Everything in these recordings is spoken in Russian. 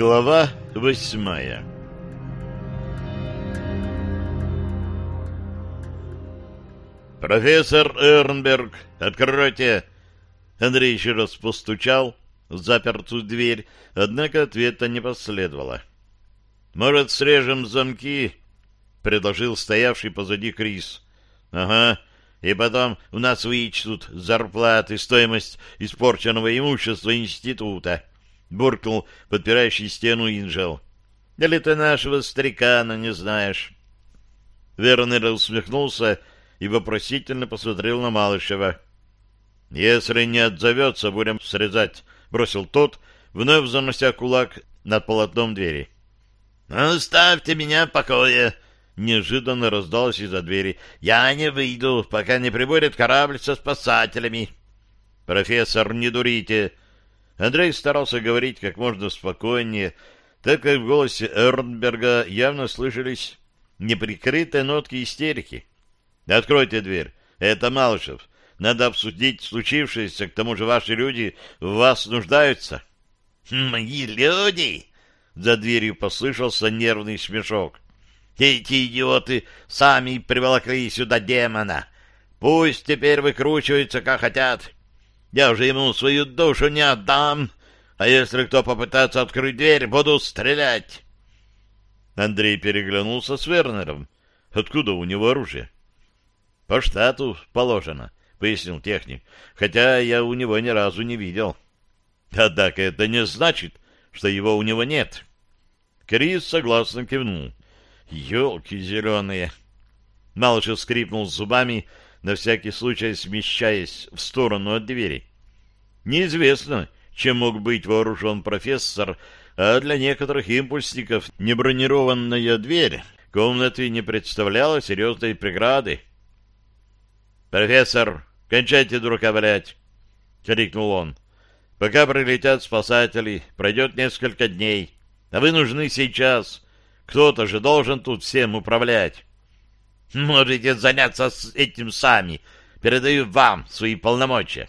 Глава восьмая «Профессор Эрнберг, откройте!» Андрей еще раз постучал в запертую дверь, однако ответа не последовало. «Может, срежем замки?» — предложил стоявший позади Крис. «Ага, и потом у нас вычтут зарплаты, стоимость испорченного имущества института», — буркнул подпирающий стену Инжел. «Или ты нашего старикана не знаешь?» Вернер усмехнулся и вопросительно посмотрел на Малышева. «Если не отзовется, будем срезать», — бросил тот, вновь занося кулак над полотном двери. «Оставьте меня в покое!» Неожиданно раздалось из-за двери. «Я не выйду, пока не прибудет корабль со спасателями». «Профессор, не дурите!» Андрей старался говорить как можно спокойнее, так как в голосе Эрнберга явно слышались неприкрытые нотки истерики. «Откройте дверь. Это Малышев. Надо обсудить случившееся, к тому же ваши люди в вас нуждаются». «Мои люди?» За дверью послышался нервный смешок. Эти идиоты сами приволокли сюда демона. Пусть теперь выкручиваются, как хотят. Я уже ему свою душу не отдам. А если кто попытается открыть дверь, буду стрелять. Андрей переглянулся с Вернером. Откуда у него оружие? — По штату положено, — пояснил техник, хотя я у него ни разу не видел. Однако это не значит, что его у него нет. Крис согласно кивнул. Елки зеленые! Малышев скрипнул зубами, на всякий случай смещаясь в сторону от двери. Неизвестно, чем мог быть вооружен профессор, а для некоторых импульсников небронированная дверь комнаты не представляла серьезной преграды. «Профессор, кончайте дураковалять!» — крикнул он. «Пока прилетят спасатели, пройдет несколько дней, а вы нужны сейчас. Кто-то же должен тут всем управлять. Можете заняться этим сами. Передаю вам свои полномочия.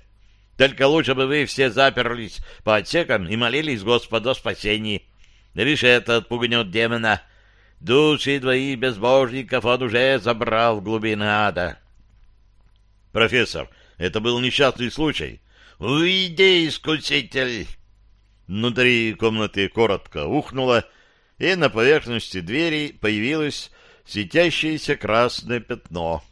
Только лучше бы вы все заперлись по отсекам и молились Господу о спасении. Лишь это отпугнет демона. Души двоих безбожников он уже забрал в глубины ада. Профессор, это был несчастный случай. Уйди, искуситель! Внутри комнаты коротко ухнуло, и на поверхности двери появилось светящееся красное пятно.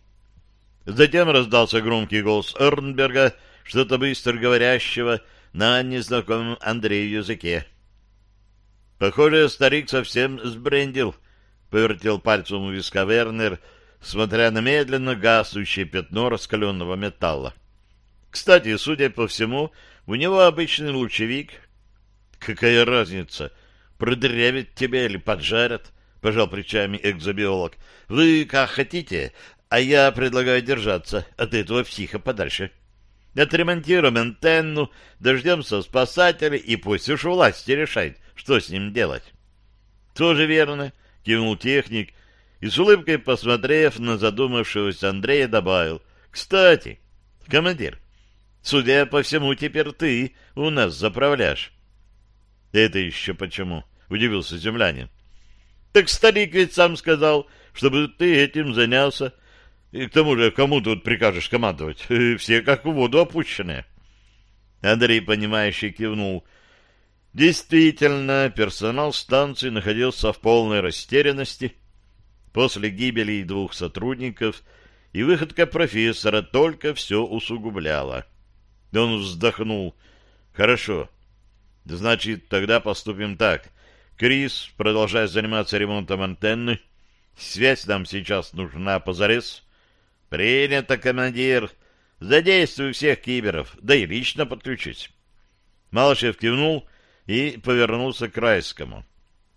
Затем раздался громкий голос Эрнберга, что-то быстро говорящего на незнакомом Андрею языке. «Похоже, старик совсем сбрендил», — повертел пальцем у виска Вернер, смотря на медленно гаснущее пятно раскаленного металла. «Кстати, судя по всему, у него обычный лучевик». «Какая разница?» продырявят тебя или поджарят, — пожал плечами экзобиолог. — Вы как хотите, а я предлагаю держаться от этого психа подальше. Отремонтируем антенну, дождемся спасателей, и пусть уж власти решает, что с ним делать. — Тоже верно, — кивнул техник, и с улыбкой, посмотрев на задумавшегося Андрея, добавил. — Кстати, командир, судя по всему, теперь ты у нас заправляешь. — Это еще почему? — удивился землянин. — Так старик ведь сам сказал, чтобы ты этим занялся. И к тому же, кому тут прикажешь командовать? Все как в воду опущенные. Андрей, понимающий, кивнул. Действительно, персонал станции находился в полной растерянности. После гибели двух сотрудников и выходка профессора только все усугубляла. Он вздохнул. «Хорошо. Значит, тогда поступим так. Крис продолжает заниматься ремонтом антенны. Связь нам сейчас нужна позарез. Принято, командир. Задействуй всех киберов, да и лично подключись. Малышев кивнул и повернулся к Райскому.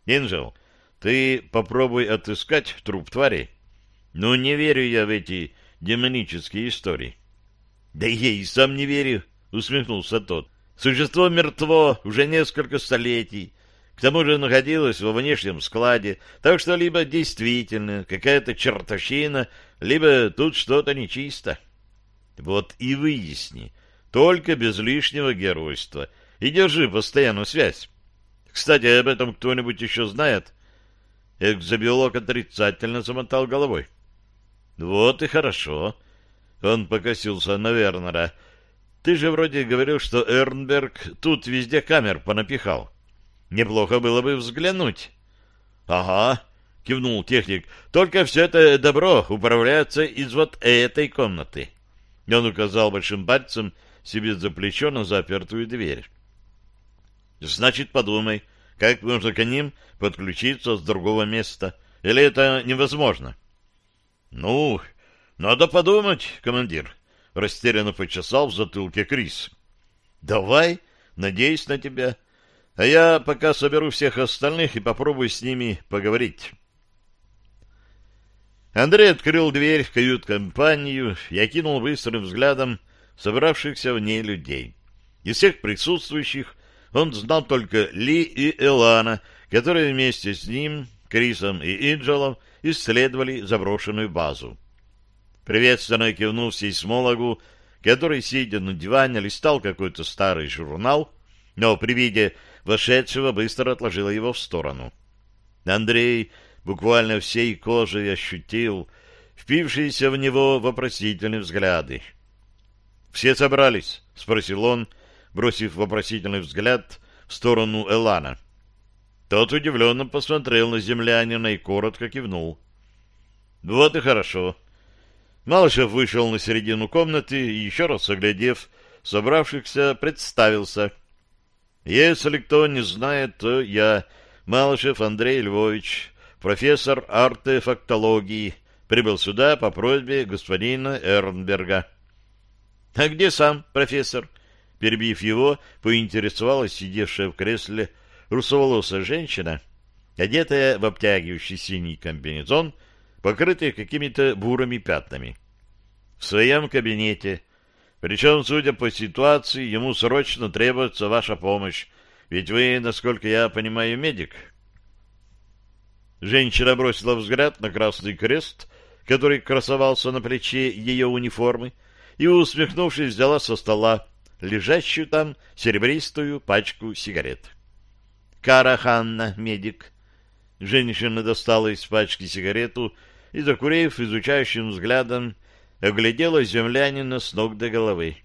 Инжел, ты попробуй отыскать труп твари. Ну, не верю я в эти демонические истории. Да я и сам не верю, усмехнулся тот. Существо мертво уже несколько столетий, тому же находилась во внешнем складе, так что либо действительно какая-то чертовщина, либо тут что-то нечисто. Вот и выясни, только без лишнего геройства, и держи постоянную связь. Кстати, об этом кто-нибудь еще знает? Экзобиолог отрицательно замотал головой. Вот и хорошо. Он покосился на Вернера. Ты же вроде говорил, что Эрнберг тут везде камер понапихал. Неплохо было бы взглянуть. — Ага, — кивнул техник, — только все это добро управляется из вот этой комнаты. Он указал большим пальцем себе за плечо на запертую дверь. — Значит, подумай, как можно к ним подключиться с другого места? Или это невозможно? — Ну, надо подумать, командир, — растерянно почесал в затылке Крис. — Давай, надеюсь на тебя. — а я пока соберу всех остальных и попробую с ними поговорить. Андрей открыл дверь в кают-компанию и окинул быстрым взглядом собравшихся в ней людей. Из всех присутствующих он знал только Ли и Элана, которые вместе с ним, Крисом и Инджелом исследовали заброшенную базу. Приветственно кивнул сейсмологу, который, сидя на диване, листал какой-то старый журнал, но при виде вошедшего быстро отложила его в сторону. Андрей буквально всей кожей ощутил впившиеся в него вопросительные взгляды. «Все собрались?» — спросил он, бросив вопросительный взгляд в сторону Элана. Тот удивленно посмотрел на землянина и коротко кивнул. «Вот и хорошо». Малышев вышел на середину комнаты и, еще раз оглядев собравшихся, представился — если кто не знает, то я, Малышев Андрей Львович, профессор артефактологии, прибыл сюда по просьбе господина Эрнберга. — А где сам профессор? Перебив его, поинтересовалась сидевшая в кресле русоволосая женщина, одетая в обтягивающий синий комбинезон, покрытый какими-то бурыми пятнами. В своем кабинете причем, судя по ситуации, ему срочно требуется ваша помощь, ведь вы, насколько я понимаю, медик. Женщина бросила взгляд на красный крест, который красовался на плече ее униформы, и, усмехнувшись, взяла со стола лежащую там серебристую пачку сигарет. «Кара Ханна, медик». Женщина достала из пачки сигарету и, закурив изучающим взглядом, оглядела землянина с ног до головы.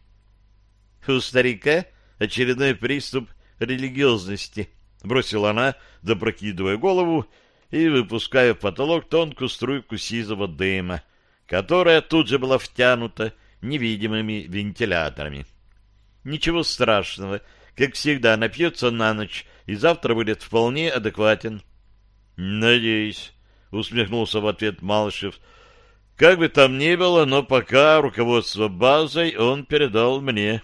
У старика очередной приступ религиозности, бросила она, допрокидывая голову и выпуская в потолок тонкую струйку сизого дыма, которая тут же была втянута невидимыми вентиляторами. Ничего страшного, как всегда, напьется на ночь, и завтра будет вполне адекватен. — Надеюсь, — усмехнулся в ответ Малышев, — как бы там ни было, но пока руководство базой он передал мне.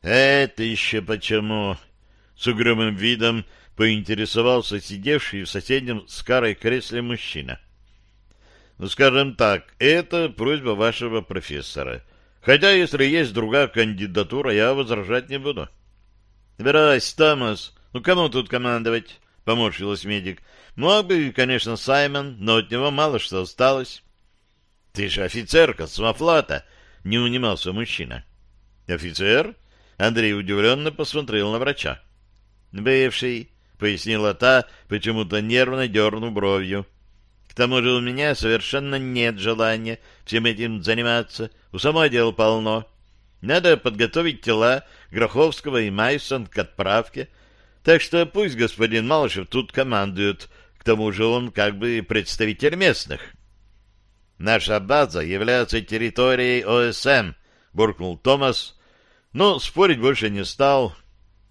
«Это еще почему?» — с угрюмым видом поинтересовался сидевший в соседнем с Карой кресле мужчина. «Ну, скажем так, это просьба вашего профессора. Хотя, если есть другая кандидатура, я возражать не буду». «Брось, Томас, ну кому тут командовать?» — поморщилась медик. Мог бы, конечно, Саймон, но от него мало что осталось. — Ты же офицер космофлота, — не унимался мужчина. — Офицер? — Андрей удивленно посмотрел на врача. — Бывший, — пояснила та, почему-то нервно дернув бровью. — К тому же у меня совершенно нет желания всем этим заниматься. У самой дел полно. Надо подготовить тела Гроховского и Майсон к отправке, так что пусть господин Малышев тут командует, к тому же он как бы представитель местных. Наша база является территорией ОСМ, буркнул Томас, но спорить больше не стал.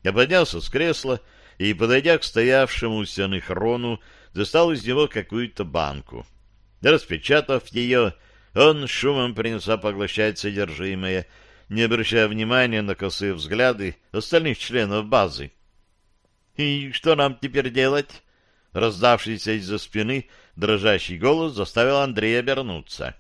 Я поднялся с кресла и, подойдя к стоявшему у стены Хрону, достал из него какую-то банку. Распечатав ее, он шумом принялся поглощать содержимое, не обращая внимания на косые взгляды остальных членов базы. «И что нам теперь делать?» Раздавшийся из-за спины дрожащий голос заставил Андрея обернуться.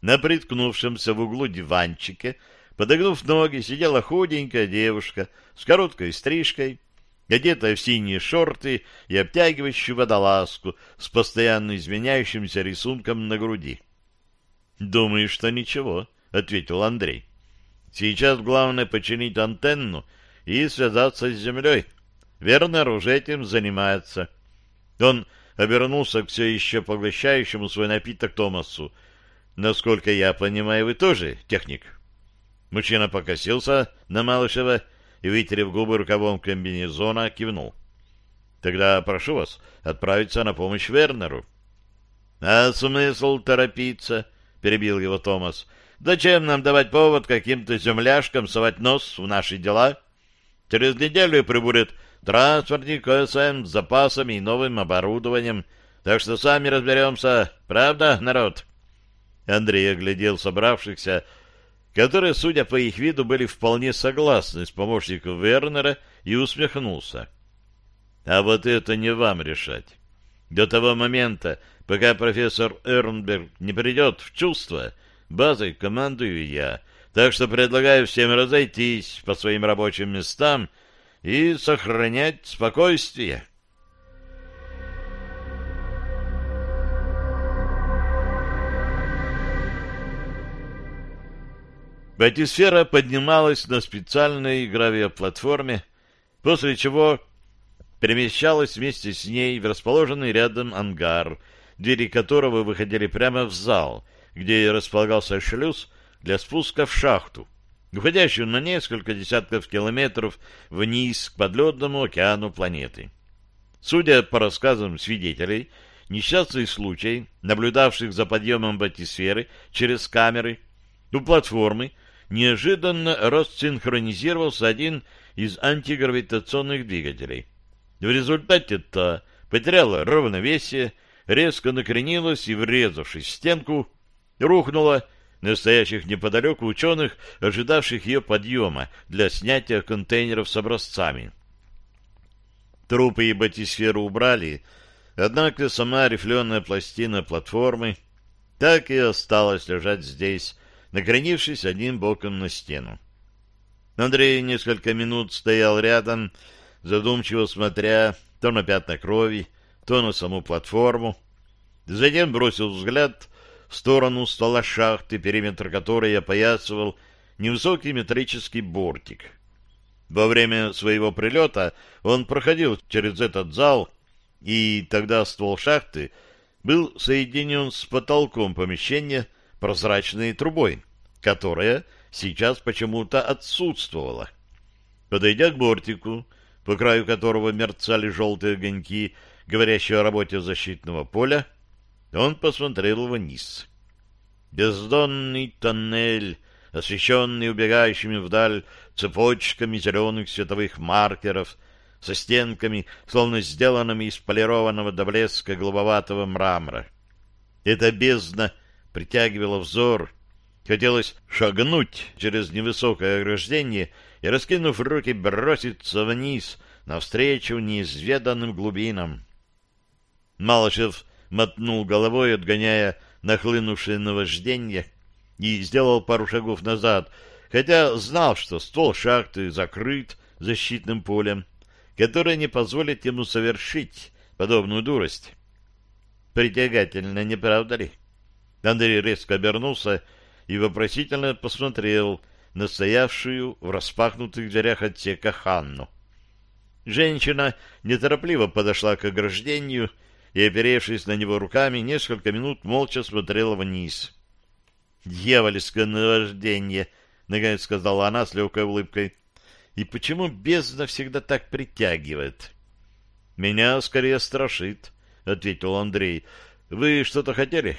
На приткнувшемся в углу диванчике, подогнув ноги, сидела худенькая девушка с короткой стрижкой, одетая в синие шорты и обтягивающую водолазку с постоянно изменяющимся рисунком на груди. — Думаю, что ничего, — ответил Андрей. — Сейчас главное починить антенну и связаться с землей. Вернер уже этим занимается. Он обернулся к все еще поглощающему свой напиток Томасу. Насколько я понимаю, вы тоже техник? Мужчина покосился на Малышева и, вытерев губы рукавом комбинезона, кивнул. Тогда прошу вас отправиться на помощь Вернеру. — А смысл торопиться? — перебил его Томас. — Зачем нам давать повод каким-то земляшкам совать нос в наши дела? Через неделю прибудет транспортник КСМ с запасами и новым оборудованием, так что сами разберемся. Правда, народ? Андрей оглядел собравшихся, которые, судя по их виду, были вполне согласны с помощником Вернера и усмехнулся. А вот это не вам решать. До того момента, пока профессор Эрнберг не придет в чувство, базой командую я. Так что предлагаю всем разойтись по своим рабочим местам и сохранять спокойствие. Батисфера поднималась на специальной гравиоплатформе, после чего перемещалась вместе с ней в расположенный рядом ангар, двери которого выходили прямо в зал, где располагался шлюз для спуска в шахту, уходящую на несколько десятков километров вниз к подледному океану планеты. Судя по рассказам свидетелей, несчастный случай, наблюдавших за подъемом батисферы через камеры, у платформы неожиданно рассинхронизировался один из антигравитационных двигателей — в результате-то потеряла равновесие, резко накренилась и, врезавшись в стенку, рухнула настоящих неподалеку ученых, ожидавших ее подъема для снятия контейнеров с образцами. Трупы и батисферу убрали, однако сама рифленая пластина платформы так и осталась лежать здесь, накренившись одним боком на стену. Андрей несколько минут стоял рядом, задумчиво смотря то на пятна крови, то на саму платформу. Затем бросил взгляд в сторону стола шахты, периметр которой опоясывал невысокий метрический бортик. Во время своего прилета он проходил через этот зал, и тогда ствол шахты был соединен с потолком помещения прозрачной трубой, которая сейчас почему-то отсутствовала. Подойдя к бортику, по краю которого мерцали желтые огоньки, говорящие о работе защитного поля, он посмотрел вниз. Бездонный тоннель, освещенный убегающими вдаль цепочками зеленых световых маркеров, со стенками, словно сделанными из полированного до блеска голубоватого мрамора. Эта бездна притягивала взор. Хотелось шагнуть через невысокое ограждение и, раскинув руки, броситься вниз, навстречу неизведанным глубинам. Малышев мотнул головой, отгоняя нахлынувшее наваждение, и сделал пару шагов назад, хотя знал, что ствол шахты закрыт защитным полем, которое не позволит ему совершить подобную дурость. Притягательно, не правда ли? Андрей резко обернулся и вопросительно посмотрел настоявшую в распахнутых дверях отсека Ханну. Женщина неторопливо подошла к ограждению и, оперевшись на него руками, несколько минут молча смотрела вниз. «Дьявольское наваждение!» — наконец сказала она с легкой улыбкой. «И почему бездна всегда так притягивает?» «Меня скорее страшит», — ответил Андрей. «Вы что-то хотели?»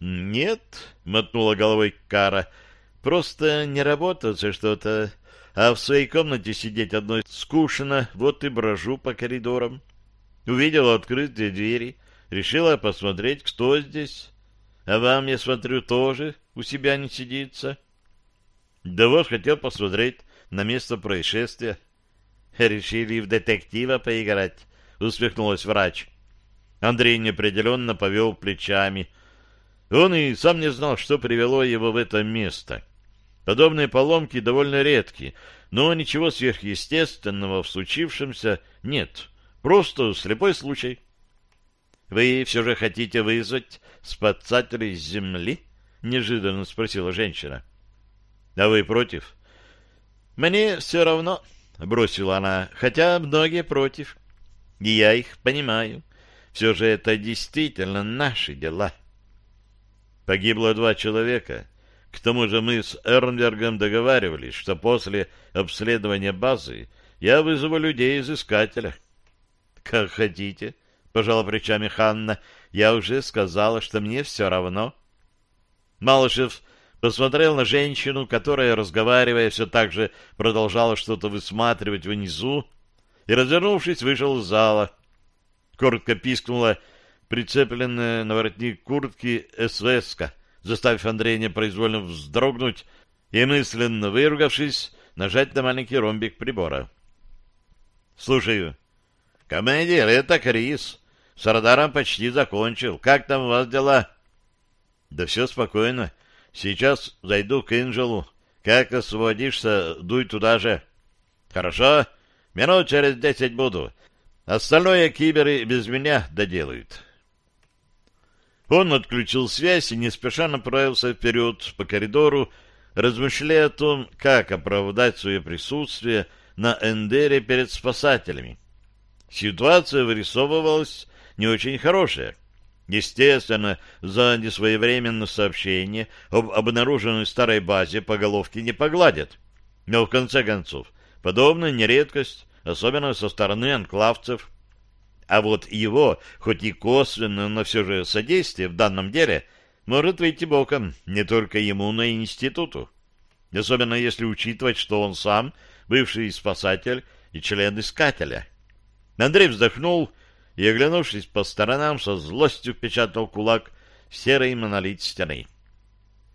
«Нет», — мотнула головой Кара, — Просто не работаться что-то, а в своей комнате сидеть одной скучно, вот и брожу по коридорам. Увидела открытые двери, решила посмотреть, кто здесь. А вам, я смотрю, тоже у себя не сидится. Да вот хотел посмотреть на место происшествия. Решили в детектива поиграть, усмехнулась врач. Андрей неопределенно повел плечами. Он и сам не знал, что привело его в это место. — Подобные поломки довольно редки, но ничего сверхъестественного в случившемся нет. Просто слепой случай. — Вы все же хотите вызвать спасателей с земли? — неожиданно спросила женщина. — А вы против? — Мне все равно, —— бросила она, — хотя многие против. И я их понимаю. Все же это действительно наши дела. Погибло два человека. К тому же мы с Эрнбергом договаривались, что после обследования базы я вызову людей из искателя. — Как хотите, — пожала плечами Ханна. — Я уже сказала, что мне все равно. Малышев посмотрел на женщину, которая, разговаривая, все так же продолжала что-то высматривать внизу, и, развернувшись, вышел из зала. Коротко пискнула прицепленная на воротник куртки СВСка, заставив Андрея непроизвольно вздрогнуть и, мысленно выругавшись, нажать на маленький ромбик прибора. — Слушаю. — Командир, это Крис. С радаром почти закончил. Как там у вас дела? — Да все спокойно. Сейчас зайду к Инжелу. Как освободишься, дуй туда же. — Хорошо. Минут через десять буду. Остальное киберы без меня доделают. Он отключил связь и не спеша направился вперед по коридору, размышляя о том, как оправдать свое присутствие на Эндере перед спасателями. Ситуация вырисовывалась не очень хорошая. Естественно, за несвоевременное сообщение об обнаруженной старой базе по головке не погладят. Но, в конце концов, подобная нередкость, особенно со стороны анклавцев. А вот его, хоть и косвенно, но все же содействие в данном деле, может выйти боком не только ему, но и институту. Особенно если учитывать, что он сам бывший спасатель и член искателя. Андрей вздохнул и, оглянувшись по сторонам, со злостью впечатал кулак в серый монолит стены.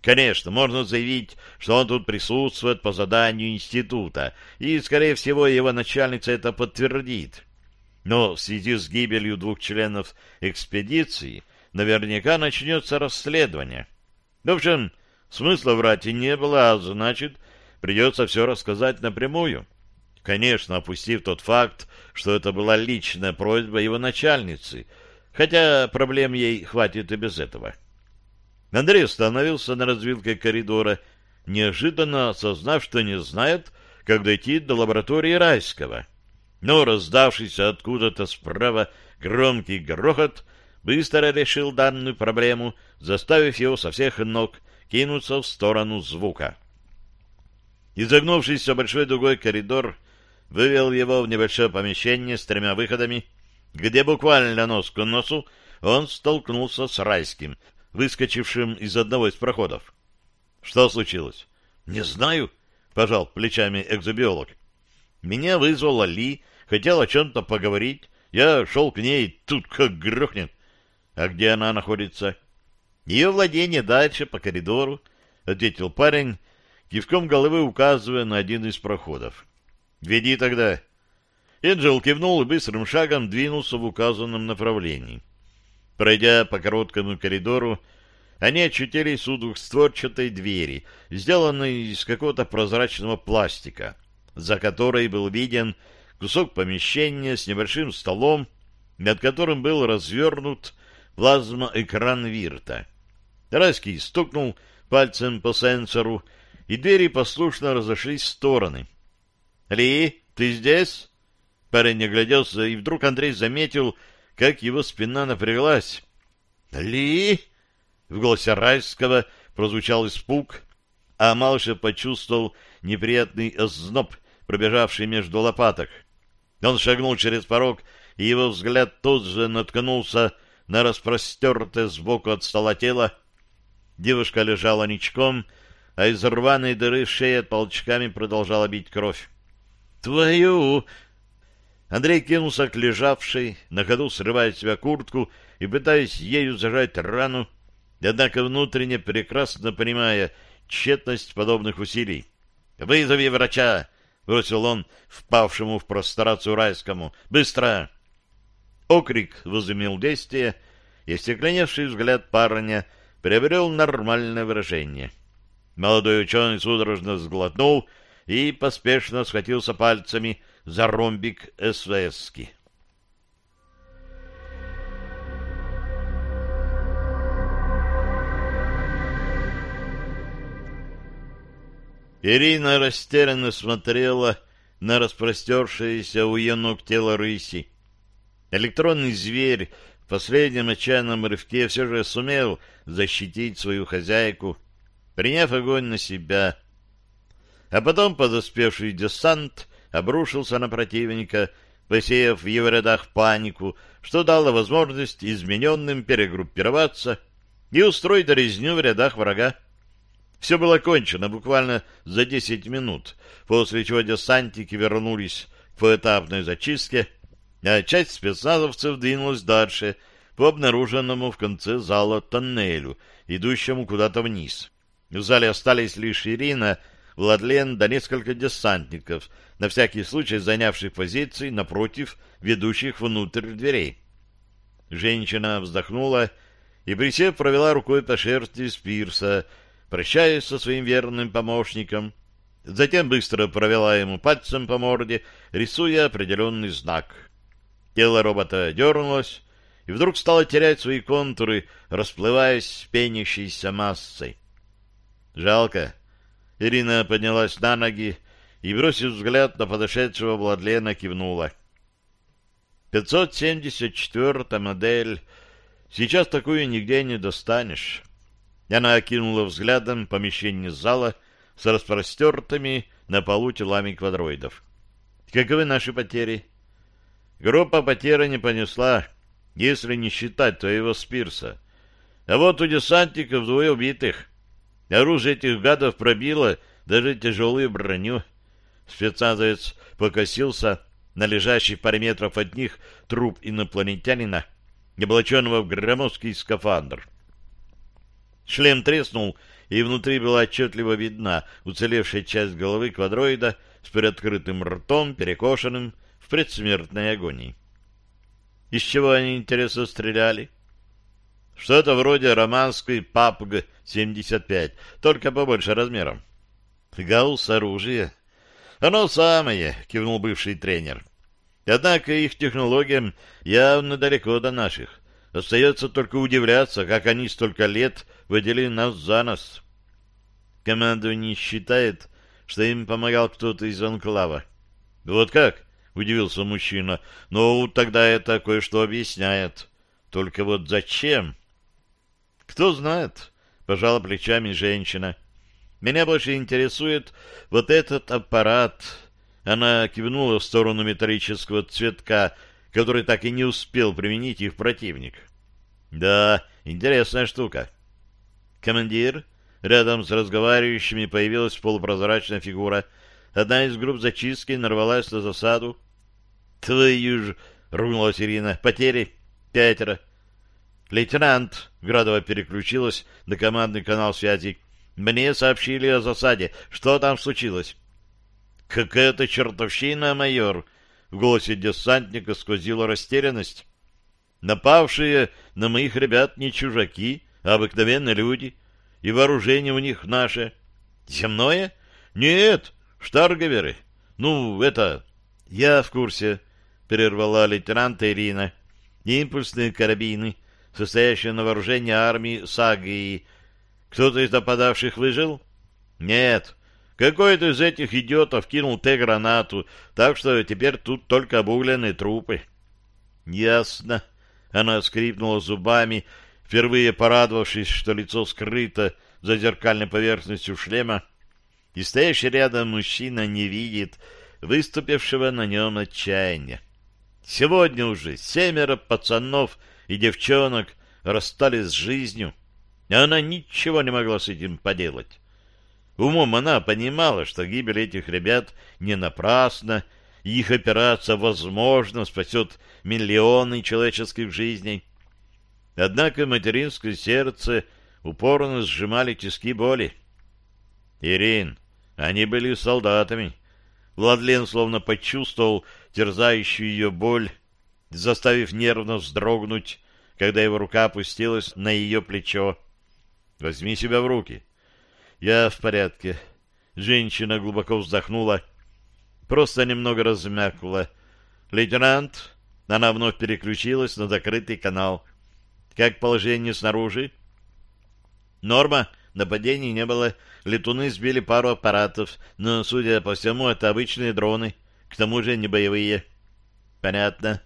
Конечно, можно заявить, что он тут присутствует по заданию института, и, скорее всего, его начальница это подтвердит. Но в связи с гибелью двух членов экспедиции наверняка начнется расследование. В общем, смысла врать и не было, а значит, придется все рассказать напрямую. Конечно, опустив тот факт, что это была личная просьба его начальницы, хотя проблем ей хватит и без этого. Андрей остановился на развилке коридора, неожиданно осознав, что не знает, как дойти до лаборатории Райского. Но раздавшийся откуда-то справа громкий грохот быстро решил данную проблему, заставив его со всех ног кинуться в сторону звука. Изогнувшийся большой дугой коридор вывел его в небольшое помещение с тремя выходами, где буквально нос к носу он столкнулся с райским, выскочившим из одного из проходов. Что случилось? Не знаю, пожал плечами экзобиолог. Меня вызвала Ли, хотел о чем-то поговорить. Я шел к ней, тут как грохнет. А где она находится? Ее владение дальше по коридору, ответил парень, кивком головы указывая на один из проходов. «Веди тогда». Энджел кивнул и быстрым шагом двинулся в указанном направлении. Пройдя по короткому коридору, они очутились у двухстворчатой двери, сделанной из какого-то прозрачного пластика, за которой был виден кусок помещения с небольшим столом, над которым был развернут плазма-экран Вирта. Райский стукнул пальцем по сенсору, и двери послушно разошлись в стороны. «Ли, ты здесь?» Парень огляделся, и вдруг Андрей заметил, как его спина напряглась. «Ли?» В голосе Райского прозвучал испуг, а Малышев почувствовал неприятный озноб, пробежавший между лопаток. Он шагнул через порог, и его взгляд тут же наткнулся на распростертое сбоку от стола тело. Девушка лежала ничком, а из рваной дыры шеи толчками продолжала бить кровь. «Твою!» Андрей кинулся к лежавшей, на ходу срывая с себя куртку и пытаясь ею зажать рану, однако внутренне прекрасно понимая тщетность подобных усилий. «Вызови врача!» — бросил он впавшему в прострацию райскому. «Быстро!» Окрик возымел действие, и стекленевший взгляд парня приобрел нормальное выражение — Молодой ученый судорожно сглотнул и поспешно схватился пальцами за ромбик СВСки. Ирина растерянно смотрела на распростершееся у ее ног тело рыси. Электронный зверь в последнем отчаянном рывке все же сумел защитить свою хозяйку, приняв огонь на себя. А потом подоспевший десант обрушился на противника, посеяв в его рядах панику, что дало возможность измененным перегруппироваться и устроить резню в рядах врага. Все было кончено буквально за десять минут, после чего десантники вернулись к поэтапной зачистке, а часть спецназовцев двинулась дальше по обнаруженному в конце зала тоннелю, идущему куда-то вниз. В зале остались лишь Ирина, Владлен да несколько десантников, на всякий случай занявших позиции напротив ведущих внутрь дверей. Женщина вздохнула и, присев, провела рукой по шерсти Спирса, прощаясь со своим верным помощником. Затем быстро провела ему пальцем по морде, рисуя определенный знак. Тело робота дернулось и вдруг стало терять свои контуры, расплываясь пенящейся массой. «Жалко». Ирина поднялась на ноги и, бросив взгляд на подошедшего Владлена, кивнула. «574-я модель. Сейчас такую нигде не достанешь». Она окинула взглядом помещение зала с распростертыми на полу телами квадроидов. «Каковы наши потери?» «Группа потери не понесла, если не считать твоего Спирса. А вот у десантников двое убитых. Оружие этих гадов пробило даже тяжелую броню». Спецназовец покосился на лежащий паре метров от них труп инопланетянина, облаченного в громоздкий скафандр. Шлем треснул, и внутри была отчетливо видна уцелевшая часть головы квадроида с приоткрытым ртом, перекошенным в предсмертной агонии. Из чего они, интересно, стреляли? Что-то вроде романской ПАПГ-75, только побольше размером. Гаусс оружие. Оно самое, кивнул бывший тренер. Однако их технологиям явно далеко до наших. Остается только удивляться, как они столько лет водили нас за нос. Командование считает, что им помогал кто-то из анклава. — Вот как? — удивился мужчина. — Ну, тогда это кое-что объясняет. Только вот зачем? — Кто знает, — пожала плечами женщина. — Меня больше интересует вот этот аппарат. Она кивнула в сторону металлического цветка, который так и не успел применить их противник. — Да, интересная штука. — «Командир?» Рядом с разговаривающими появилась полупрозрачная фигура. Одна из групп зачистки нарвалась на засаду. «Твою ж!» — ругнулась Ирина. «Потери? Пятеро». «Лейтенант!» — Градова переключилась на командный канал связи. «Мне сообщили о засаде. Что там случилось?» «Какая-то чертовщина, майор!» В голосе десантника сквозила растерянность. «Напавшие на моих ребят не чужаки, обыкновенные люди, и вооружение у них наше. Земное? Нет, штаргаверы. Ну, это... Я в курсе, перервала лейтенант Ирина. Импульсные карабины, состоящие на вооружении армии Сагии. Кто-то из нападавших выжил? Нет. Какой-то из этих идиотов кинул Т-гранату, так что теперь тут только обугленные трупы. Ясно. Она скрипнула зубами впервые порадовавшись, что лицо скрыто за зеркальной поверхностью шлема, и стоящий рядом мужчина не видит выступившего на нем отчаяния. Сегодня уже семеро пацанов и девчонок расстались с жизнью, и она ничего не могла с этим поделать. Умом она понимала, что гибель этих ребят не напрасна, и их операция, возможно, спасет миллионы человеческих жизней. Однако материнское сердце упорно сжимали тиски боли. «Ирин, они были солдатами». Владлен словно почувствовал терзающую ее боль, заставив нервно вздрогнуть, когда его рука опустилась на ее плечо. «Возьми себя в руки». «Я в порядке». Женщина глубоко вздохнула, просто немного размякла. «Лейтенант...» Она вновь переключилась на закрытый канал. Как положение снаружи? Норма. Нападений не было. Летуны сбили пару аппаратов, но, судя по всему, это обычные дроны. к тому же не боевые. Понятно.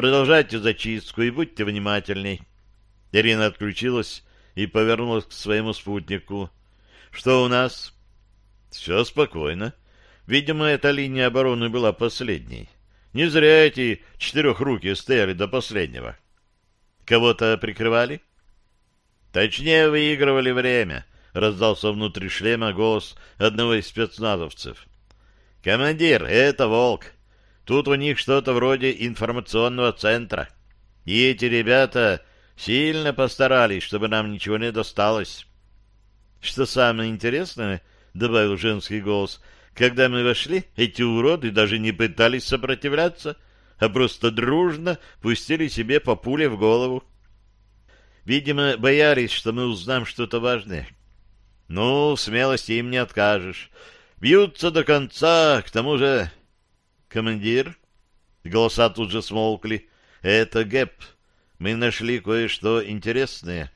Продолжайте зачистку и будьте внимательней. Ирина отключилась и повернулась к своему спутнику. Что у нас? Все спокойно. Видимо, эта линия обороны была последней. Не зря эти четырехруки стояли до последнего. Кого-то прикрывали? Точнее, выигрывали время, раздался внутри шлема голос одного из спецназовцев. Командир, это Волк. Тут у них что-то вроде информационного центра. И эти ребята сильно постарались, чтобы нам ничего не досталось. Что самое интересное, — добавил женский голос, — когда мы вошли, эти уроды даже не пытались сопротивляться, а просто дружно пустили себе по пуле в голову. Видимо, боялись, что мы узнаем что-то важное. Ну, смелости им не откажешь. Бьются до конца, к тому же... Командир? Голоса тут же смолкли. Это Гэп. Мы нашли кое-что интересное.